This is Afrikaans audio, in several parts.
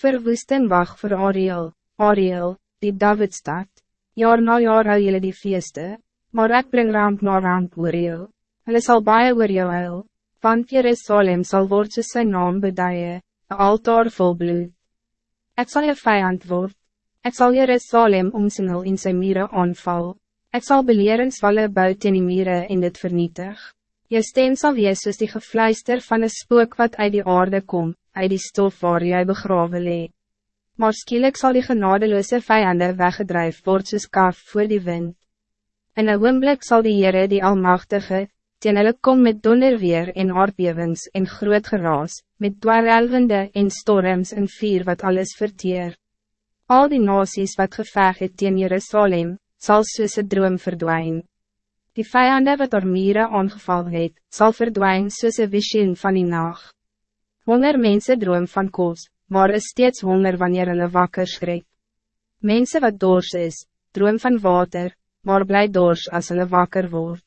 Verwoesten wacht voor Ariel, Ariel, die Davidstad. Jaar na jaar hou jylle die feeste, maar ek bring ramp na ramp oor jou. Hulle sal baie oor jou huil, want Jerusalem sal word soos sy naam beduie, een altaar vol bloed. Ek sal je vijand word, ek sal Jerusalem omsingel in sy mire aanval, ek sal beleeringsvalle buiten die mire en dit vernietig. Je stem sal wees soos die gefluister van een spook wat uit die aarde komt uit die stof waar jy begrawe lee. Maar skielik sal die genadeloze vijanden weggedrijf word soos kaf voor die wind. In een oomblik sal die Heere die Almachtige, teen hulle kom met donderweer en aardbewings en groot geraas, met dwarelwende en storms en vier wat alles verteer. Al die nasies wat geveg het teen Jerusalem, sal soos een droom verdwijnen. Die vijanden wat door mire aangeval het, sal verdwijnen soos een visioen van die nacht. Honger mensen droom van koos, maar is steeds honger wanneer hulle wakker schrik. Mensen wat dors is, droom van water, maar bly dors als hulle wakker word.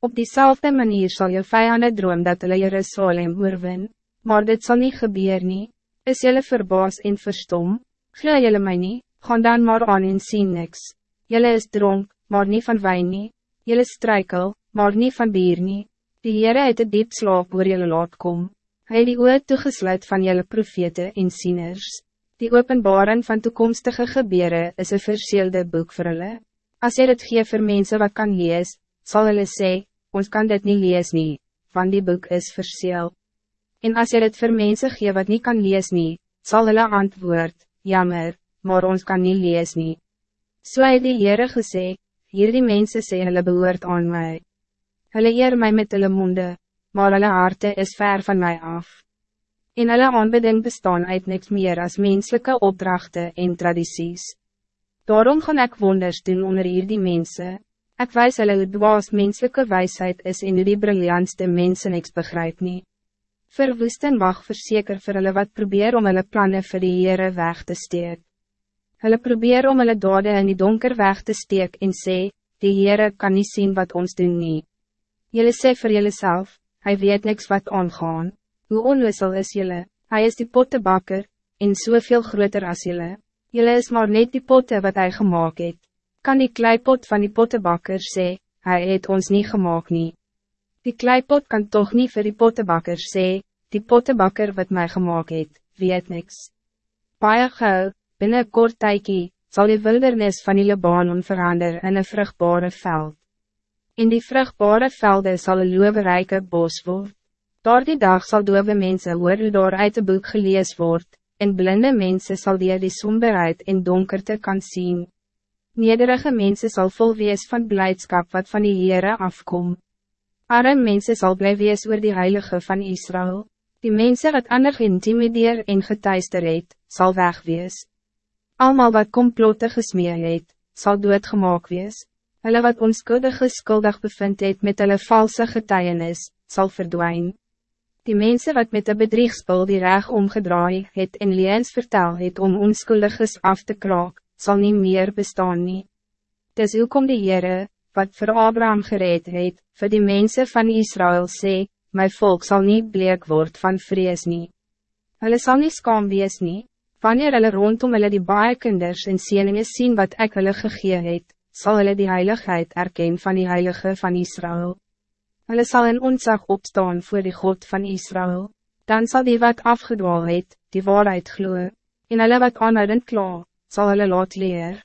Op diezelfde manier zal je vijanden droom dat hulle Jerusalem oorwin, maar dit zal niet gebeuren. nie. Is jylle verbaas en verstom? Glo jylle my nie, gaan dan maar aan en sien niks. Jylle is dronk, maar niet van wijn nie. Jylle struikel, maar niet van bier nie. Die Heere het een diep slaap oor jylle laat kom. Hij die oor toegesluit van jelle profete en sieners. Die openbaring van toekomstige gebeuren is een verseelde boek voor hulle. Als je het geeft voor mensen wat kan lees, zal hulle sê, ons kan dit niet lees nie, want die boek is verseel. En als je het voor mensen geeft wat niet kan lees nie, zal hulle antwoord, jammer, maar ons kan niet lees nie. So het die Heere gesê, hier die mense sê hulle behoort aan mij. Hulle eer my met hulle monde, maar hulle harte is ver van mij af. En hulle aanbidding bestaan uit niks meer als menselijke opdrachten en tradities. Daarom gaan ik wonders doen onder hier die mensen. Ik wijs hulle hoe dwaas menselijke wijsheid is en hoe die briljantste mensen niks begrijp nie. Verwoest en wacht verzeker vir hulle wat probeer om hulle plannen vir die Heere weg te steek. Hulle probeer om hulle dade in die donker weg te steek en sê, die Heere kan niet zien wat ons doen nie. Julle sê vir julle self, hij weet niks wat aangaan. Hoe onwissel is jullie? Hij is die pottebakker, en soveel groter as jullie. Jullie is maar net die potte wat hij gemaakt het. Kan die kleipot van die pottebakker sê, hij het ons niet gemaakt nie. Die kleipot kan toch niet voor die pottebakker sê, die pottebakker wat mij gemaakt het, weet niks. Paie gauw, binnen kort tykie, zal die wildernis van die Libanon verander in een vruchtbare veld. In die vruchtbare velden zal een loeverijke bos worden. Door die dag zal dove mensen hoor hoe door uit de boek gelees wordt, en blinde mensen zal die die somberheid in donkerte kan zien. Nederige mensen zal vol wees van blijdschap wat van die Heere afkom. Arme mensen zal blij wees oor die Heilige van Israël. Die mensen wat ander geïntimideer en getuister het, sal wegwees. Almal wat komplotte gesmeer het, sal doodgemaak wees. Hulle wat onskuldige skuldig bevind het met hulle valse getuienis, zal verdwijnen. Die mensen wat met de bedriegspul die reg omgedraai het en leens vertel het om onskuldiges af te kraak, zal niet meer bestaan nie. Dis kom die Heere, wat voor Abraham gereed het, voor die mensen van Israël sê, my volk zal niet bleek word van vrees nie. Hulle sal nie skaam wees nie, wanneer hulle rondom hulle die baie kinders en sieninge sien wat ek hulle gegee het, zal hulle die heiligheid erken van die Heilige van Israël. Hulle zal in ontzag opstaan voor die God van Israël. Dan zal die wat afgedwaal het, die waarheid gloe, en hulle wat aanhoudend klaar, zal hulle laat leer.